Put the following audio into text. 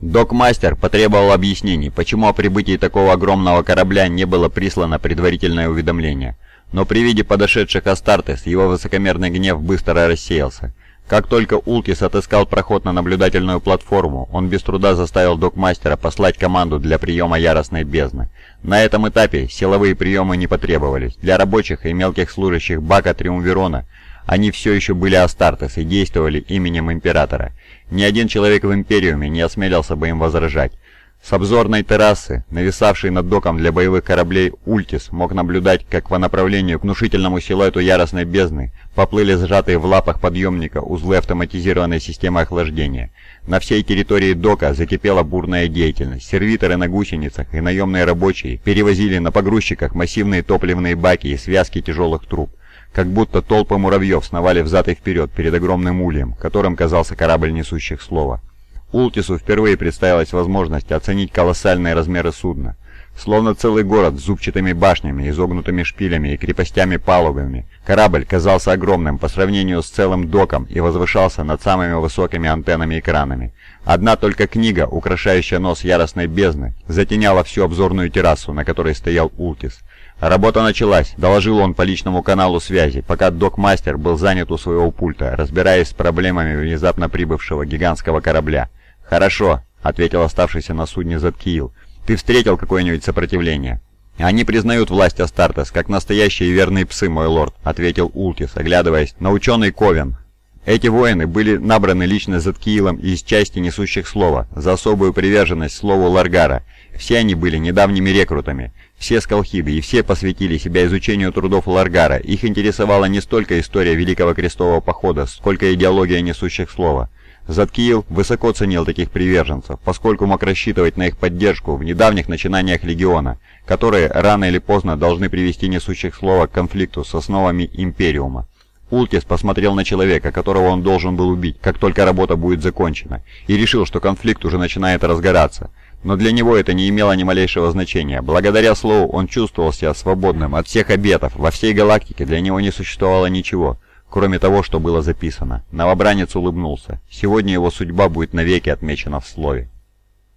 Док-мастер потребовал объяснений, почему о прибытии такого огромного корабля не было прислано предварительное уведомление. Но при виде подошедших Астартес его высокомерный гнев быстро рассеялся. Как только Ултис отыскал проход на наблюдательную платформу, он без труда заставил док-мастера послать команду для приема яростной бездны. На этом этапе силовые приемы не потребовались. Для рабочих и мелких служащих Бака Триумвирона они все еще были Астартес и действовали именем Императора. Ни один человек в Империуме не осмелился бы им возражать. С обзорной террасы, нависавшей над доком для боевых кораблей, Ультис мог наблюдать, как по направлению к внушительному силуэту яростной бездны поплыли сжатые в лапах подъемника узлы автоматизированной системы охлаждения. На всей территории дока закипела бурная деятельность. Сервиторы на гусеницах и наемные рабочие перевозили на погрузчиках массивные топливные баки и связки тяжелых труб как будто толпы муравьев сновали взад и вперед перед огромным ульем, которым казался корабль несущих слова. Ултису впервые представилась возможность оценить колоссальные размеры судна. Словно целый город с зубчатыми башнями, изогнутыми шпилями и крепостями-палубами, корабль казался огромным по сравнению с целым доком и возвышался над самыми высокими антеннами-экранами. Одна только книга, украшающая нос яростной бездны, затеняла всю обзорную террасу, на которой стоял Ултис. «Работа началась», — доложил он по личному каналу связи, пока док-мастер был занят у своего пульта, разбираясь с проблемами внезапно прибывшего гигантского корабля. «Хорошо», — ответил оставшийся на судне Заткиил. «Ты встретил какое-нибудь сопротивление?» «Они признают власть Астартес, как настоящие верные псы, мой лорд», — ответил Ултис, оглядываясь на ученый Ковен. Эти воины были набраны лично Заткиилом из части несущих слова за особую приверженность слову Ларгара. Все они были недавними рекрутами, все скалхиды и все посвятили себя изучению трудов Ларгара. Их интересовала не столько история Великого Крестового Похода, сколько идеология несущих слова. Заткиил высоко ценил таких приверженцев, поскольку мог рассчитывать на их поддержку в недавних начинаниях Легиона, которые рано или поздно должны привести несущих слова к конфликту с основами Империума. Ултис посмотрел на человека, которого он должен был убить, как только работа будет закончена, и решил, что конфликт уже начинает разгораться. Но для него это не имело ни малейшего значения. Благодаря слову он чувствовал себя свободным от всех обетов. Во всей галактике для него не существовало ничего, кроме того, что было записано. Новобранец улыбнулся. Сегодня его судьба будет навеки отмечена в слове.